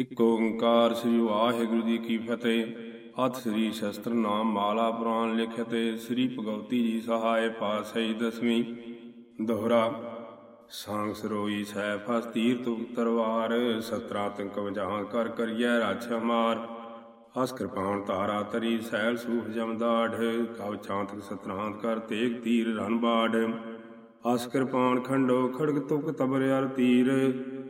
ਇਕ ਓੰਕਾਰ ਸ੍ਰੀ ਵਾਹਿਗੁਰੂ ਜੀ ਕੀ ਫਤਿਹ। ਅਥ ਸ੍ਰੀ ਸ਼ਸਤਰ ਨਾਮ ਮਾਲਾ ਪੁਰਾਣ ਲਿਖਤੇ ਸ੍ਰੀ ਭਗਵਤੀ ਜੀ ਸਹਾਇ ਪਾਸਈ ਦਸਵੀਂ। ਦੋਹਰਾ, ਸਾਂਗ ਸਰੋਈ ਸੈਫ ਤੀਰ ਤੁਕ ਤਰਵਾਰ ਸਤਰਾ ਤੰਕ ਵਜਾਂ ਕਰ ਕਰੀਐ ਰਾਛ ਮਾਰ। ਹਸ ਕਿਰਪਾਨ ਤਾਰਾ ਤਰੀ ਸੈਲ ਸੂਖ ਜਮਦਾੜ ਕਵ ਚਾਂਤਕ ਸਤਰਾਂਤ ਕਰ ਤੇਗ ਤੀਰ ਰਣ ਬਾੜ ਹਸ ਕਿਰਪਾਨ ਖੰਡੋ ਖੜਗ ਤੁਕ ਤਬਰ ਅਰ ਤੀਰ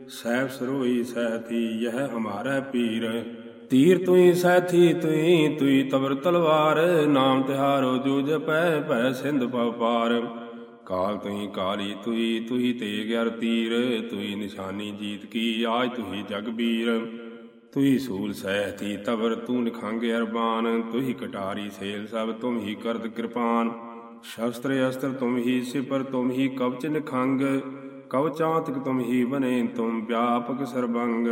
ਸਹਿਬ ਸਰੋਈ ਸਹਿਤੀ, ਯਹ ਹਮਾਰਾ ਪੀਰ। ਤੀਰ ਤੁਈ ਸਹਿਥੀ ਤੁਈ ਤੁਈ ਤਬਰ ਤਲਵਾਰ। ਨਾਮ ਤਿਹਾਰੋ ਜੋ ਜਪੈ, ਭੈ ਸਿੰਧ ਪਵ ਪਾਰ। ਕਾਲ ਤੁਹੀ ਕਾਲੀ, ਤੁਹੀ ਤੁਹੀ ਤੇਗ ਅਰ ਤੀਰ। ਤੁਹੀ ਨਿਸ਼ਾਨੀ ਜੀਤ ਕੀ, ਆਜ ਤੁਹੀ ਜਗਬੀਰ ਤੁਹੀ ਸੂਲ ਸਹਿਤੀ ਤਬਰ ਤੂੰ ਨਿਖੰਗ ਅਰਬਾਨ। ਤੁਈ ਕਟਾਰੀ ਸੇਲ ਸਭ, ਤੁਮ ਹੀ ਕਰਦ ਕਿਰਪਾਨ। ਸ਼ਸਤਰ ਅਸਤਰ ਤੁਮ ਹੀ ਸਿਪਰ, ਤੁਮ ਹੀ ਕਵਚ ਨਿਖੰਗ। ਕਵਚਾਤਕ ਤੁਮ ਹੀ ਬਨੇ, ਤੁਮ ਵਿਆਪਕ ਸਰਬੰਗ।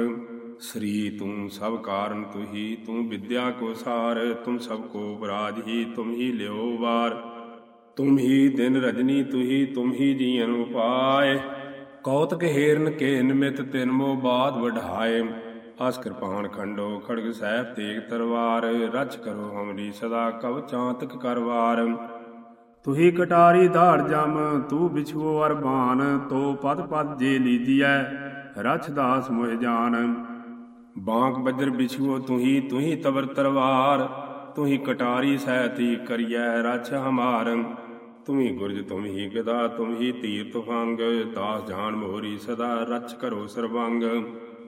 ਸ੍ਰੀ ਤੂੰ ਸਭ ਕਾਰਨ ਤੁਹੀ ਤੂੰ ਵਿਦਿਆ ਕੋ ਸਾਰ। ਤੁਮ ਸਭ ਕੋ ਬਰਾਜ ਹੀ, ਤੁਮ ਹੀ ਲਿਓ ਵਾਰ। ਤੁਮ ਹੀ ਦਿਨ ਰਜਨੀ ਤੁਹੀ ਤੁਮ ਹੀ ਜੀਵਨ ਉਪਾਏ। ਕੌਤਕ ਹੇਰਨ ਕੇ ਨਿਮਿਤ ਤਿਨ ਮੋ ਬਾਦ ਵਢਾਏ। ਅਸ ਕਿਰਪਾਨ ਖੰਡੋ ਖੜਗ ਸਾਹਿਬ ਤੇਗ ਤਰਵਾਰ ਰਚ ਕਰੋ ਹਮਰੀ ਸਦਾ ਕਵ ਚਾਂਤਕ ਕਰਵਾਰ। ਤੁਹੀ ਕਟਾਰੀ ਧਾੜ ਜਮ, ਤੂੰ ਵਿਛੂ ਅਰਬਾਨ ਤੋ ਪਦ ਪਦ ਜੇ ਲੀਜੀਐ ਰਛ ਦਾਸ ਮੋਹਿ ਜਾਨ। ਬਾਂਕ ਬੱਜਰ ਵਿਛੂਓ ਤੁਹੀ ਤੁਹੀ ਤਵਰ ਤਰਵਾਰ, ਤੁਹੀ ਕਟਾਰੀ ਸਹਿਤੀ ਕਰੀਐ, ਰਛ ਹਮਾਰ। ਤੁਮੀ ਗੁਰਜ ਤੁਮਹੀ ਗਦਾ ਤੁਮਹੀ ਤੀਰ ਤੁਫੰਗ ਦਾਸ ਜਾਨ ਮੋਰੀ ਸਦਾ, ਰਛ ਕਰੋ ਸਰਵੰਗ।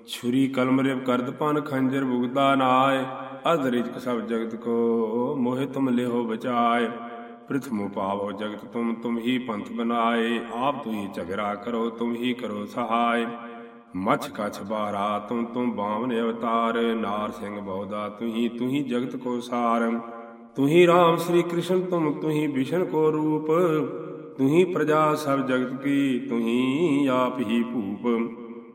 ਛੁਰੀ ਕਲਮ ਰਿਵ ਕਰਦ ਪਨ ਖੰਜਰ ਬੁਗਦਾ ਨਾਏ, ਅਧ ਰਿਜਕ ਸਭ ਜਗਤ ਕੋ ਮੋਹਿ ਤੁਮ ਲਿਓ ਬਚਾਏ। ਪ੍ਰਥਮ ਪਾਵੋ ਜਗਤ ਤੁਮ ਤੁਮ ਹੀ ਪੰਥ ਬਨਾਏ ਆਪ ਤੁਹੀ ਝਗੜਾ ਕਰੋ ਤੁਮ ਹੀ ਕਰੋ ਸਹਾਇ ਮਛ ਕਛ ਬਾਰਾ ਤੁਮ ਤੁਮ ਬਾਵਨ ਅਵਤਾਰ ਨਾਰ ਸਿੰਘ ਬਉਦਾ ਤੁਹੀ ਤੁਹੀ ਜਗਤ ਕੋ ਸਾਰ ਤੁਹੀ ਰਾਮ ਸ੍ਰੀ ਕ੍ਰਿਸ਼ਨ ਤੁਮ ਤੁਹੀ ਵਿਸ਼ਨ ਕੋ ਰੂਪ ਤੁਹੀ ਪ੍ਰਜਾ ਸਭ ਜਗਤ ਕੀ ਤੁਹੀ ਆਪ ਹੀ ਭੂਪ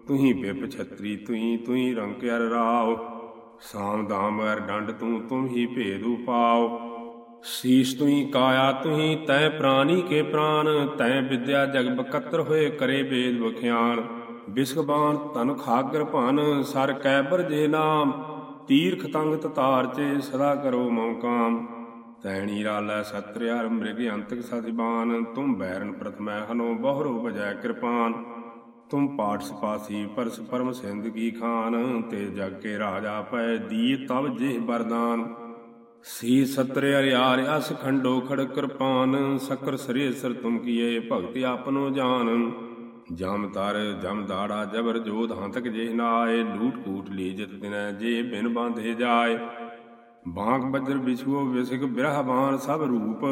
ਤੁਹੀ ਬਿਪ ਛਤਰੀ ਤੁਹੀ ਤੁਹੀ ਰੰਗ ਅਰ ਰਾਵ ਸਾਮ ਦਾਮ ਅਰ ਡੰਡ ਤੂੰ ਤੁਮ ਹੀ ਭੇਦ ਉਪਾਓ ਸੀਸ ਤੁਹੀ ਕਾਇਆ, ਤੁਹੀ ਤੈ ਪ੍ਰਾਨੀ ਕੇ ਪ੍ਰਾਨ, ਤੈ ਵਿਦਿਆ ਜਗ ਬਕਤਰ ਹੋਏ ਕਰੇ ਬੇਦ ਬਖਿਆਨ ਬਿਸਕਬਾਨ ਤਨ ਖਾਗਰ ਭਨ, ਸਰ ਕੈਬਰ ਜੇ ਨਾਮ, ਤੀਰਖ ਤੰਗ ਤਤਾਰ ਚੇ ਸਦਾ ਕਰੋ ਮੌਕਾਮ ਤੈਣੀ ਰਾਲੈ ਸਤਰਿਆਰ ਮ੍ਰਿਗ ਅੰਤਕ ਸਤਿਬਾਨ ਤੁਮ ਬੈਰਨ ਪ੍ਰਥਮੈ ਹਨੋ ਬਹੁਰੋ ਬਜੈ ਕਿਰਪਾਨ। ਤੁਮ ਪਾਠ ਸਪਾਸੀ ਪਰਸ ਪਰਮ ਸਿੰਧ ਕੀ ਖਾਨ, ਤੇ ਜਗ ਕੇ ਰਾਜਾ ਪੈ ਦੀ ਤਬ ਜਿਹ ਬਰਦਾਨ ਸੀ ਸਤਰੇ ਅਰਿਆਰ ਅਸ ਖੰਡੋ ਖੜ ਕਿਰਪਾਨ, ਸਕਰ ਸ੍ਰੇਸਰ ਤੁਮ ਕੀਏ ਭਗਤੀ ਆਪਨੋ ਜਾਨ। ਜਮ ਤਰ, ਜਮ ਦਾੜਾ, ਜਬਰ ਜੋਧ ਹੰਤਕ ਜੇ ਨਾਏ, ਲੂਟ ਕੂਟ ਲੀ ਜਿਤ ਦਿਨੈ ਜੇ ਬਿਨ ਬਾਂਧੇ ਜਾਏ। ਬਾਂਕ ਬੱਜਰ ਵਿਛੂਓ ਵਿਸਿਕ ਬਿਰਹ ਬਾਣ ਸਭ ਰੂਪ,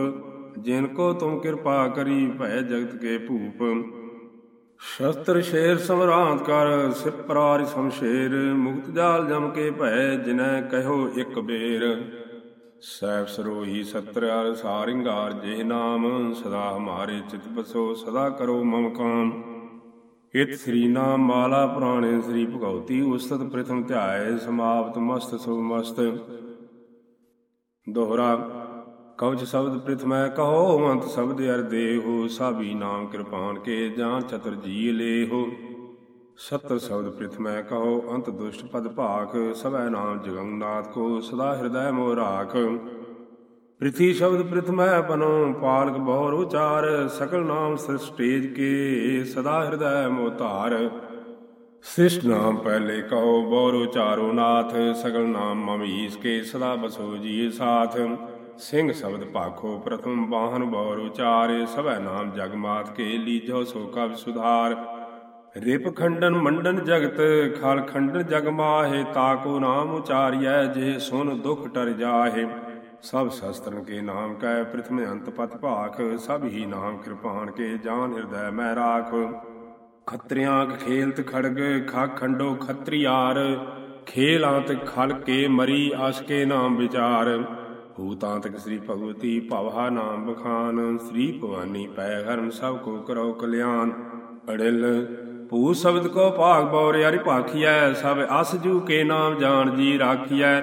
ਜਿਨ ਕੋ ਤੁਮ ਕਿਰਪਾ ਕਰੀ ਭੈ ਜਗਤ ਕੇ ਭੂਪ। ਸ਼ਸਤਰ ਸ਼ੇਰ ਸਮਰਾਂਤ ਕਰ ਸਿਪਰਾਰਿ ਸਮਸ਼ੇਰ, ਮੁਕਤ ਜਾਲ ਜਮ ਕੇ ਭੈ, ਜਿਨੈ ਕਹਿਓ ਇੱਕ ਬੇਰ। ਸੈਫ ਸਰੋਹੀ ਸਤਰਿਆਰ ਸਾਰਿੰਗਾਰ ਜੇ ਨਾਮ, ਸਦਾ ਹਮਾਰੇ ਚਿਤ ਬਸੋ, ਸਦਾ ਕਰੋ ਮਮ ਕਾਮ। ਇਤ ਸ੍ਰੀ ਨਾਮ ਮਾਲਾ ਪੁਰਾਣੇ ਸ੍ਰੀ ਭਗਉਤੀ ਉਸਤਤ ਪ੍ਰਥਮ ਧਿਆਏ, ਸਮਾਪਤ ਮਸਤ ਸੁਭ ਮਸਤ। ਦੋਹਰਾ ਕਵਚ ਸ਼ਬਦ ਪ੍ਰਥਮੈ ਕਹੋ ਅੰਤ ਸ਼ਬਦ ਅਰ ਦੇਹੋ, ਸਾਬੀ ਨਾਮ ਕਿਰਪਾਨ ਕੇ ਜਾਂ ਚਤੁਰ ਜੀ ਲੇਹੋ ਸਤਰ ਸ਼ਬਦ ਪ੍ਰਥਮੈ ਕਹੋ ਅੰਤ ਦੁਸ਼ਟ ਪਦ ਭਾਖ ਸਭੈ ਨਾਮ ਜਗੰਨਾਥ ਕੋ, ਸਦਾ ਹਿਰਦੈ ਮੋਹ ਰਾਖ। ਪ੍ਰਿਥੀ ਸ਼ਬਦ ਪ੍ਰਥਮੈ ਪਨੋ, ਪਾਲਕ ਬਹੁਰ ਉਚਾਰ, ਸਕਲ ਨਾਮ ਸ੍ਰਿਸ਼ਟੇਜ ਕੇ, ਸਦਾ ਹਿਰਦੈ ਮੋਹ ਧਾਰ। ਸ੍ਰਿਸ਼ਟ ਨਾਮ ਪਹਿਲੇ ਕਹੋ ਬਹੁਰ ਉਚਾਰੋ ਨਾਥ ਸਗਲ ਨਾਮ ਮਮ ਈਸ ਕੇ, ਸਦਾ ਬਸੋ ਜੀ ਸਾਥ। ਸਿੰਘ ਸ਼ਬਦ ਭਾਖੋ, ਪ੍ਰਥਮ ਬਾਹਨ ਬਹੁਰ ਉਚਾਰੇ ਸਭੈ ਨਾਮ ਜਗਮਾਤ ਕੇ ਲੀਜੋ ਸੋ ਕਬ ਸੁਧਾਰ। ਰਿਪ ਖੰਡਨ ਮੰਡਨ ਜਗਤ, ਖਲ ਖੰਡਨ ਜਗ ਮਾਹੇ ਤਾਕੋ ਨਾਮ ਉਚਾਰਿਐ, ਜੇ ਸੁਨ ਦੁਖ ਟਰ ਜਾਹੇ। ਸਭ ਸ਼ਸਤਰਨ ਕੇ ਨਾਮ ਕੈ, ਪ੍ਰਥਮ ਅੰਤ ਪਤ ਭਾਖ, ਸਭ ਹੀ ਨਾਮ ਕਿਰਪਾਨ ਕੇ ਜਾਨ ਹਿਰਦੈ ਮੈ ਰਾਖ। ਖਤਰਿਆਂ ਖੇਲਤ ਖੜਗ ਖਾ ਖੰਡੋ ਖਤਰੀਆਰ ਖੇਲਾਂਤ ਖਲ ਕੇ ਮਰੀ ਆਸ ਕੇ ਨਾਮ ਵਿਚਾਰ। ਹੂਤਾਂਤਕ ਸ੍ਰੀ ਭਗਵਤੀ ਭਵਹਾ ਨਾਮ ਬਖਾਨ ਸ੍ਰੀ ਭਵਾਨੀ ਪੈ ਹਰਮ ਸਭ ਕੋ ਕਰੋ ਕਲਿਆਣ। ਅੜਿਲ ਭੂ ਸ਼ਬਦ ਕੋ ਭਾਗ ਬੌਰ ਹਰਿ ਭਾਖੀਐ, ਸਭ ਅਸ ਜੂ ਕੇ ਨਾਮ ਜਾਣ ਜੀ ਰਾਖੀਐ।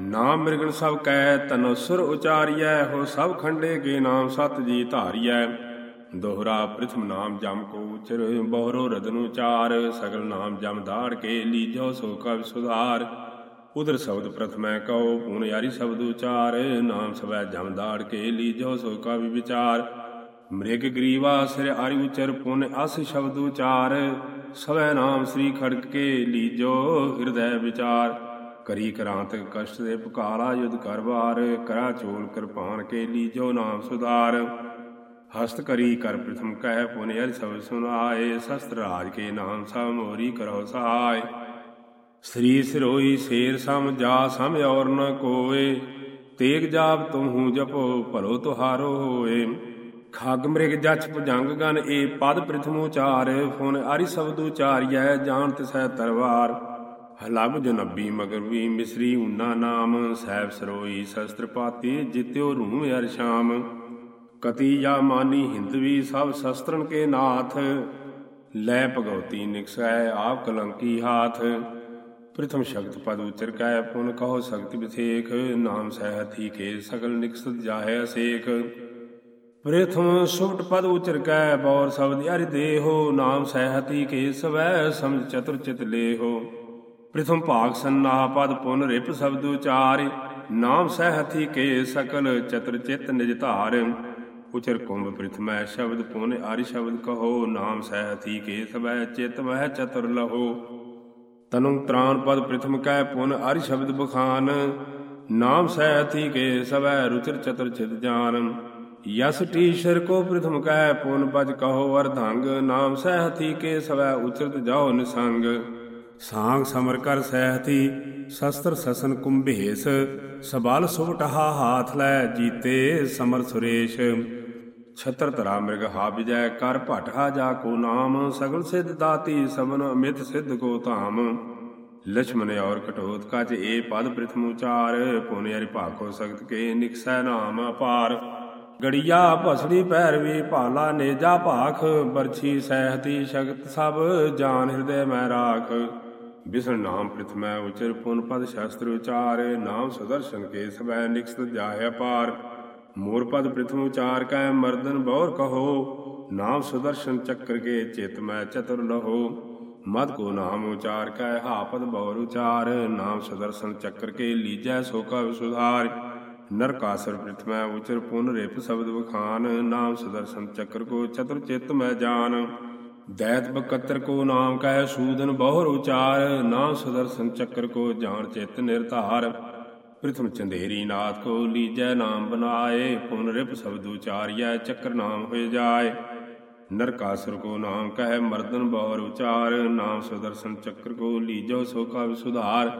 ਨਾਮ ਮਿਰਗਨ ਸਭ ਕੈ ਤਨਸੁਰ ਉਚਾਰੀਐ, ਹੋ ਸਭ ਖੰਡੇ ਕੇ ਨਾਮ ਸਤ ਜੀ ਧਾਰੀਐ। ਦੋਹਰਾ ਪ੍ਰਥਮ ਨਾਮ ਜਮ ਕੋ ਉਚਰ ਬਹੁਰੋ ਰਦਨ ਉਚਾਰ ਸਗਲ ਨਾਮ ਜਮ ਦਾੜ ਕੇ ਲੀਜੋ ਸੋ ਕਵ ਸੁਧਾਰ। ਉਦਰ ਸ਼ਬਦ ਪ੍ਰਥਮੈ ਕਉ, ਪੂਨ ਯਾਰੀ ਸ਼ਬਦ ਉਚਾਰ, ਨਾਮ ਸਵੈ ਜਮ ਦਾੜ ਕੇ ਲੀਜੋ ਸੋ ਕਵ ਵਿਚਾਰ। ਮ੍ਰਿਗ ਗਰੀਵਾ ਸਿਰ ਆਰੀ ਉਚਰ ਪੁਨ ਅਸ ਸ਼ਬਦ ਉਚਾਰ, ਸਵੈ ਨਾਮ ਸ੍ਰੀ ਖੜਕ ਕੇ ਲੀਜੋ ਹਿਰਦੈ ਵਿਚਾਰ। ਕਰੀ ਕਰਾਂਤ ਕਸ਼ਟ ਦੇ ਪੁਕਾਰਾ ਯੁਧ ਕਰਵਾਰ ਕਰਾ ਚੋਲ ਕਿਰਪਾਨ ਕੇ ਲੀਜੋ ਨਾਮ ਸੁਧਾਰ। ਹਸਤ ਕਰੀ ਕਰ ਪ੍ਰਥਮ ਕਹਿ ਪੁਨ ਅਰ ਸਭ ਸੁਨਾਏ ਸ਼ਸਤਰ ਰਾਜ ਕੇ ਨਾਮ ਸਭ ਮੋਰੀ ਕਰੋ ਸਹਾਇ ਸ੍ਰੀ ਸਿਰੋਈ ਸ਼ੇਰ ਸਮ ਜਾ ਸਮ ਔਰ ਨ ਕੋਏ, ਤੇਗ ਜਾਪ ਤੁਮਹੂ ਜਪੋ ਭਲੋ ਤੁਹਾਰੋ ਹੋਏ। ਖਾਗ ਮ੍ਰਿਗ ਜਛ ਭੁਜੰਗ ਗਨ ਏ ਪਦ ਪ੍ਰਥਮ ਫੁਨ ਆਰੀ ਸ਼ਬਦ ਉਚਾਰਿਐ ਜਾਣ ਤਿਸੈ ਤਰਵਾਰ। ਹਲਬ ਜਨਬੀ ਮਗਰ ਵੀ ਮਿਸਰੀ ਉਨਾ ਨਾਮ ਸਹਿਬ ਸਰੋਈ ਸ਼ਸਤਰ ਪਾਤੀ ਜਿਤਿਓ ਰੂਮ ਅਰ ਸ਼ਾਮ। ਕਤੀ ਜਾ ਮਾਨੀ ਹਿੰਦਵੀ ਸਭ ਸ਼ਸਤਰਨ ਕੇ ਨਾਥ। ਲੈ ਭਗਵਤੀ ਨਿਕਸੈ ਆਪ ਕਲੰਕੀ ਹਾਥ। ਪ੍ਰਥਮ ਸ਼ਬਦ ਪਦ ਉਚਰ ਕੈ ਪੁਨ ਕਹੋ ਸ਼ਕਤੀ ਵਿਥੇਖ ਨਾਮ ਸਹਿ ਹਥੀ ਕੇ ਸਗਲ ਨਿਕਸਤ ਜਾਹੈ ਅਸੇਖ। ਪ੍ਰਥਮ ਸੁਭਟ ਪਦ ਉਚਰ ਕੈ ਬੌਰ ਸ਼ਬਦ ਅਰਿ ਦੇਹੋ, ਨਾਮ ਸਹਿਤੀ ਕੇ ਸਵੈ ਸਮਝ ਚਤੁਰ ਚਿਤ ਲੇਹੋ। ਪ੍ਰਥਮ ਭਾਗ ਸੰਨਾ ਪਦ ਪੁਨ ਰਿਪ ਸ਼ਬਦ ਉਚਾਰਿ, ਨਾਮ ਸਹਿਤੀ ਕੇ ਸਕਲ ਚਤੁਰ ਚਿਤ ਨਿਜ ਧਾਰ। ਉਚਰ ਕੁੰਭ ਪ੍ਰਥਮੈ ਸ਼ਬਦ ਪੁਨ ਆਰਿ ਸ਼ਬਦ ਕਹੋ, ਨਾਮ ਸਹਿਤੀ ਕੇ ਸਵੈ ਚਿਤ ਮਹਿ ਚਤੁਰ ਲਹੋ। ਤਨੁ ਤ੍ਰਾਨ ਪਦ ਪ੍ਰਥਮ ਕਹਿ ਪੁਨ ਆਰਿ ਸ਼ਬਦ ਬਖਾਨ, ਨਾਮ ਸਹਿਤੀ ਕੇ ਸਵੈ ਰੁਚਰ ਚਤੁਰ ਚਿਤ ਜਾਨ। ਯਸ ਟੀਸ਼ਰ ਕੋ ਪ੍ਰਥਮ ਕਹਿ ਪੁਨ ਬਜ ਕਹੋ ਅਰਧੰਗ ਨਾਮ ਸਹਿਤੀ ਕੇ ਸਵੈ ਉਚਰਤ ਜਾਓ ਨਿਸੰਗ। ਸਾੰਗ ਸਮਰ ਕਰ ਸਹਿਤੀ, ਸ਼ਸਤਰ ਸਸਨ ਕੁੰਭੇਸ, ਸਬਲ ਸੁਭਟਹਾ ਹਾਥ ਲੈ ਜੀਤੇ ਸਮਰ ਸੁਰੇਸ਼। ਛਤਰ ਤਰਾ ਮਿਰਗ ਹਾ ਵਿਜੈ ਕਰ ਭਟਹਾ ਜਾ ਕੋ ਨਾਮ, ਸਗਲ ਸਿਧ ਦਾਤੀ ਸਭਨ ਅਮਿਤ ਸਿਧ ਕੋ ਧਾਮ। ਲਛਮਨ ਔਰ ਕਟੋਤ ਕਚ ਏ ਪਦ ਪ੍ਰਥਮ ਉਚਾਰ, ਪੁਨ ਹਰਿ ਭਾਖੋ ਸਖਤ ਕੇ ਨਿਕਸੈ ਨਾਮ ਅਪਾਰ। ਗੜੀਆ ਭਸੜੀ ਪੈਰਵੀ ਭਾਲਾ ਨੇਜਾ ਭਾਖ, ਬਰਛੀ ਸਹਿਤੀ ਸ਼ਕਤ ਸਭ, ਜਾਨ ਹਿਰਦੇ ਮੈਂ ਰਾਖ। ਬਿਸਨ ਨਾਮ ਪ੍ਰਥਮੈ ਉਚਰ, ਪੁਨ ਪਦ ਸ਼ਾਸਤਰ ਉਚਾਰ, ਨਾਮ ਸੁਦਰਸ਼ਨ ਕੇ ਸਵੈ ਨਿਕਸਤ ਜਾਹੇ ਅਪਾਰ। ਮੂਰ ਪਦ ਪ੍ਰਥਮ ਉਚਾਰ ਕੈ, ਮਰਦਨ ਬੌਰ ਕਹੋ। ਨਾਮ ਸੁਦਰਸ਼ਨ ਚੱਕਰ ਕੇ ਚਿਤ ਮੈਂ ਚਤੁਰ ਲਹੋ। ਮਦ ਕੋ ਨਾਮ ਉਚਾਰ ਕੈ ਹਾਪਦ ਬਹੁਰ ਉਚਾਰ। ਨਾਮ ਸੁਦਰਸ਼ਨ ਚੱਕਰ ਕੇ ਲੀਜੈ ਸੋ ਕਾ ਸੁਧਾਰ। ਨਰਕਾਸੁਰ ਪ੍ਰਥਮੈ ਉਚਰ ਪੁਨ ਰਿਪ ਸ਼ਬਦ ਵਖਾਨ, ਨਾਮ ਸੁਦਰਸ਼ਨ ਚੱਕਰ ਕੋ ਚਤੁਰ ਚਿਤ ਮੈਂ ਜਾਨ ਦੈਤ ਬਕਤਰ ਕੋ ਨਾਮ ਕਹਿ ਸੂਦਨ ਬਹੁਰ ਉਚਾਰ, ਨਾਮ ਸੁਦਰਸ਼ਨ ਚੱਕਰ ਕੋ ਜਾਣ ਚਿਤ ਨਿਰਧਾਰ। ਪ੍ਰਥਮ ਚੰਦੇਰੀ ਨਾਥ ਕੋ ਲੀਜੈ ਨਾਮ ਬਨਾਏ, ਪੁਨ ਰਿਪ ਸ਼ਬਦ ਉਚਾਰਿਆ ਚੱਕਰ ਨਾਮ ਹੋਏ ਜਾਏ। ਨਰਕਾਸੁਰ ਕੋ ਨਾਮ ਕਹਿ ਮਰਦਨ ਬਹੁਰ ਉਚਾਰ, ਨਾਮ ਸੁਦਰਸ਼ਨ ਚੱਕਰ ਕੋ ਲੀਜੋ ਸੋ ਕਾ ਸੁਧਾਰ।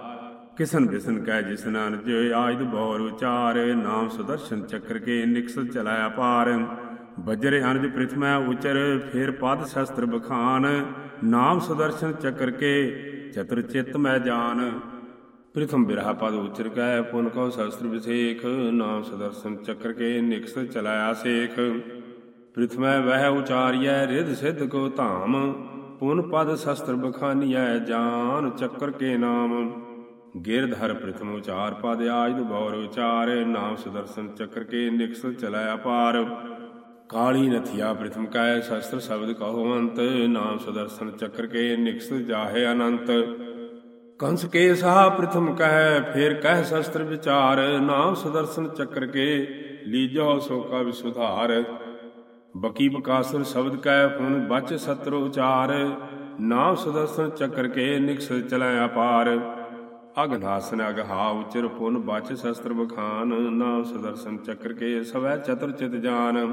ਕਿਸਨ ਬਿਸਨ ਕਹਿ ਜਿਸਨ ਨਾਨਕ ਆਇਦ ਬਹੁਰ ਉਚਾਰ, ਨਾਮ ਸੁਦਰਸ਼ਨ ਚੱਕਰ ਕੇ ਨਿਕਸਲ ਚਲਾਇਆ ਪਾਰ। ਬਜਰੇ ਅਨਜ ਪ੍ਰਥਮੈ ਉਚਰ, ਫੇਰ ਪਦ ਸ਼ਸਤਰ ਬਖਾਨ। ਨਾਮ ਸੁਦਰਸ਼ਨ ਚੱਕਰ ਕੇ ਚਤੁਰ ਚਿਤ ਮੈ ਜਾਨ। ਪ੍ਰਿਥਮ ਬਿਰਹਾ ਪਦ ਉਚਰ ਕੈ, ਪੁਨ ਕੋ ਸ਼ਸਤਰ ਵਿਸੇਖ। ਨਾਮ ਸੁਦਰਸ਼ਨ ਚੱਕਰ ਕੇ ਨਿਕਸ ਚਲਾਇਆ ਸੇਖ। ਪ੍ਰਥਮੈ ਵਹਿ ਉਚਾਰਿਐ, ਰਿਧ ਸਿਧ ਕੋ ਧਾਮ। ਪੁਨ ਪਦ ਸ਼ਸਤਰ ਬਖਾਨੀਐ, ਜਾਨ ਚੱਕਰ ਕੇ ਨਾਮ। ਗਿਰਧਰ ਪ੍ਰਥਮ ਉਚਾਰ ਪਦ ਆਜਦ ਬੌਰ ਉਚਾਰ ਨਾਮ ਸੁਦਰਸ਼ਨ ਚੱਕਰ ਕੇ ਨਿਕਸ ਚਲਾਇਆ ਪਾਰ ਕਾਲੀ ਨਥਿਆ ਪ੍ਰਥਮ ਕਾਇ ਸ਼ਸਤਰ ਸ਼ਬਦ ਕਹੋ ਅੰਤ, ਨਾਮ ਸੁਦਰਸ਼ਨ ਚੱਕਰ ਕੇ ਨਿਕਸ ਜਾਹੇ ਅਨੰਤ। ਕੰਸ ਕੇ ਸਾਹ ਪ੍ਰਥਮ ਕਹਿ ਫਿਰ ਕਹਿ ਸ਼ਸਤਰ ਵਿਚਾਰ, ਨਾਮ ਸੁਦਰਸ਼ਨ ਚੱਕਰ ਕੇ ਲੀਜੋ ਸੋ ਕਾ ਵਿਸੁਧਾਰ ਬਕੀ ਬਕਾਸੁਰ ਸ਼ਬਦ ਕਹਿ ਫੁਨ ਬਚ ਸਤਰ ਉਚਾਰ, ਨਾਮ ਸੁਦਰਸ਼ਨ ਚੱਕਰ ਕੇ ਨਿਕਸ ਚਲੈ ਅਪਾਰ। ਅਗਨਾਸਨ ਅਗਹਾ ਉਚਰ ਪੁਨ ਬਚ ਸ਼ਸਤਰ ਬਖਾਨ ਨਾਮ ਸੁਦਰਸ਼ਨ ਚੱਕਰ ਕੇ ਸਵੈ ਚਤੁਰ ਚਿਤ ਜਾਨ।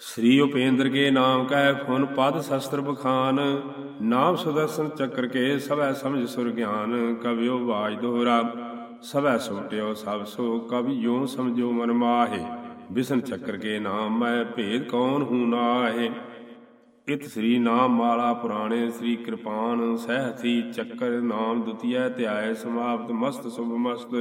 ਸ੍ਰੀ ਉਪੇਂਦਰ ਕੇ ਨਾਮ ਕਹਿ ਫੁਨ ਪਦ ਸ਼ਸਤਰ ਬਖਾਨ ਨਾਮ ਸੁਦਰਸ਼ਨ ਚੱਕਰ ਕੇ ਸਵੈ ਸਮਝ ਸੁਰ ਗਿਆਨ। ਕਵਿਓ ਬਾਜ ਦੋਹਰਾ, ਸਵੈ ਸੁਟਿਓ ਸਭ ਸੋ ਕਵਿ ਸਮਝੋ ਮਨ ਮਾਹੇ। ਬਿਸਨ ਚੱਕਰ ਕੇ ਨਾਮ ਮੈਂ ਭੇਦ ਕੌਣ ਹੂੰ ਨਾਹੇ। ਇਤ ਸ੍ਰੀ ਨਾਮ ਮਾਲਾ ਪੁਰਾਣੇ ਸ੍ਰੀ ਕਿਰਪਾਨ ਸਹਿਥੀ ਚੱਕਰ ਨਾਮ ਦੁਤੀਆ ਧਿਆਏ ਸਮਾਪਤ ਮਸਤ ਸੁਭ ਮਸਤ।